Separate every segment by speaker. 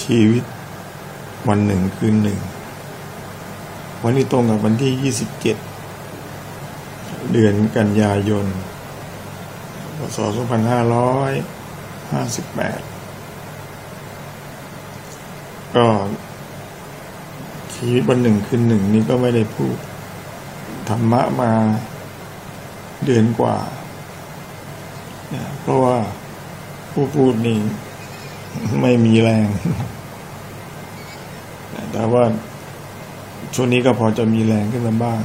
Speaker 1: ชีวิตวันหนึ่งคืนหนึ่ง วันนี้ตรงกับวันที่ 27 เดือนกันยายนพศ2558 ก็ชีวิตวันหนึ่งคืนหนึ่งนี้ก็ไม่ได้พูดธรรมะมาเดือนกว่า เพราะว่าผู้พูดนี่ ไม่มีแรง แต่ว่าช่วงนี้ก็พอจะมีแรงขึ้นมาบ้าง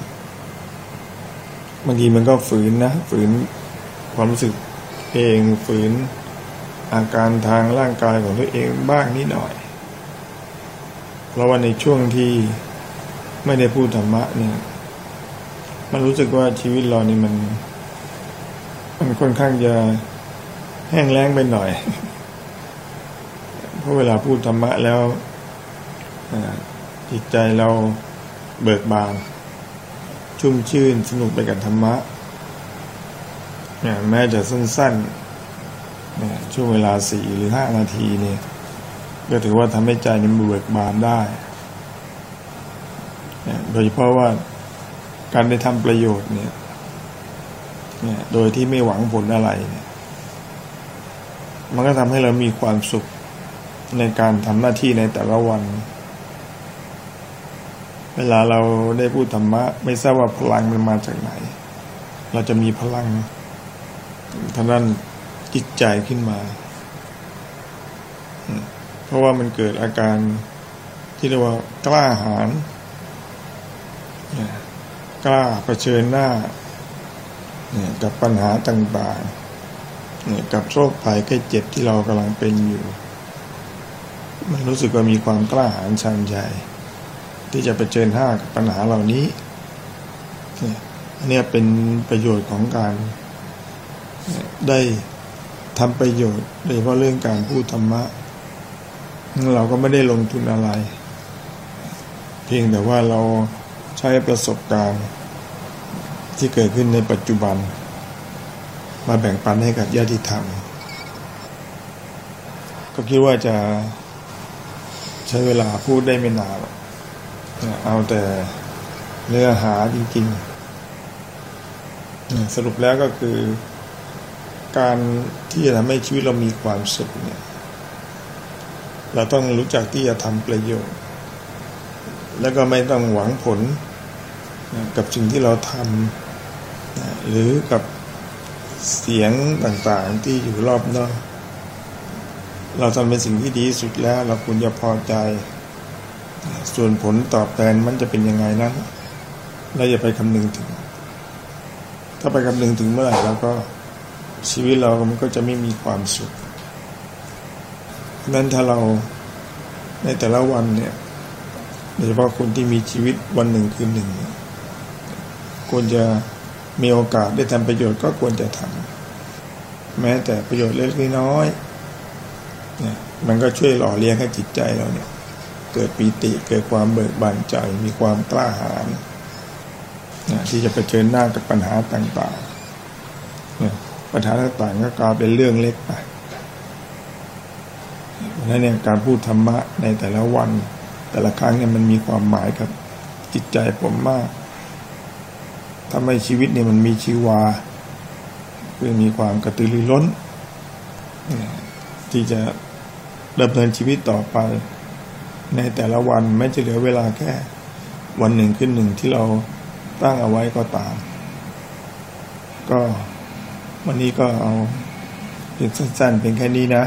Speaker 1: บางทีมันก็ฝืนนะ ฝืนความรู้สึกเองฝืนอาการทางร่างกายของตัวเองบ้างนิดหน่อย เพราะว่าในช่วงที่ไม่ได้พูดธรรมะเนี่ย มันรู้สึกว่าชีวิตเรานี่มัน มันค่อนข้างจะแห้งแล้งไปหน่อย ราะเวลาพูดธรรมะแล้วจิตใจเราเบิกบาน ชุ่มชื่นสนุกไปกับธรรมะแม้จะสั้นๆช่วงเวลาสี่หรือห้านาทีเนี่ยก็ถือว่าทำให้ใจนี้เบิกบานได้โดยเฉพาะว่าการได้ทำประโยชน์เนี่ยโดยที่ไม่หวังผลอะไรเนี่ยมันก็ทำให้เรามีความสุข ในการทำหน้าที่ในแต่ละวัน เวลาเราได้พูดธรรมะ ไม่ทราบว่าพลังมันมาจากไหน เราจะมีพลังทางด้านจิตใจขึ้นมา เพราะว่ามันเกิดอาการที่เรียกว่ากล้าหาญกล้าเผชิญหน้ากับปัญหาต่างๆกับโรคภัยแค่เจ็บที่เรากำลังเป็นอยู่ รู้สึกว่ามีความกล้าหาญชันใจ ที่จะไปเจอหน้ากับปัญหาเหล่านี้อันนี้เป็นประโยชน์ของการได้ทำประโยชน์โดยเฉพาะเรื่องการพูดธรรมะ เราก็ไม่ได้ลงทุนอะไร เพียงแต่ว่าเราใช้ประสบการณ์ที่เกิดขึ้นในปัจจุบัน มาแบ่งปันให้กับญาติธรรม ก็คิดว่าจะ ใช้เวลาพูดได้ไม่นานเอาแต่เนื้อหาจริงๆสรุปแล้วก็คือ การที่จะทำให้ชีวิตเรามีความสุขเนี่ย เราต้องรู้จักที่จะทำประโยชน์ แล้วก็ไม่ต้องหวังผลกับสิ่งที่เราทำหรือกับเสียงต่างๆที่อยู่รอบนอก เราทำเป็นสิ่งที่ดีสุดแล้วเราควรจะพอใจ ส่วนผลตอบแทนมันจะเป็นยังไงนั้นเราอย่าไปคำนึงถึง ถ้าไปคำนึงถึงเมื่อไหร่แล้วก็ชีวิตเรามันก็จะไม่มีความสุขนั้นถ้าเราในแต่ละวันเนี่ยโดยเฉพาะคนที่มีชีวิตวันหนึ่งคืนหนึ่ง ควรจะมีโอกาสได้ทำประโยชน์ก็ควรจะทำแม้แต่ประโยชน์เล็กน้อย เนี่ยมันก็ช่วยหล่อเลี้ยงให้จิตใจเราเนี่ย เกิดปีติเกิดความเบิกบานใจมีความกล้าหาญนะที่จะไปเชิญหน้ากับปัญหาต่างๆเนี่ยปัญหาต่างๆก็กลายเป็นเรื่องเล็กไปนั้นเนี่ยการพูดธรรมะในแต่ละวัน แต่ละครั้งเนี่ยมันมีความหมายกับจิตใจผมมากทำให้ชีวิตเนี่ยมันมีชีวาคือมีความกระตือรือร้น ที่จะดำเนินชีวิตต่อไป ในแต่ละวันแม้จะเหลือเวลาแค่วันหนึ่งขึ้นหนึ่งที่เราตั้งเอาไว้ก็ตาม ก็วันนี้ก็เอาเพียงสั้นๆเพียงแค่นี้นะ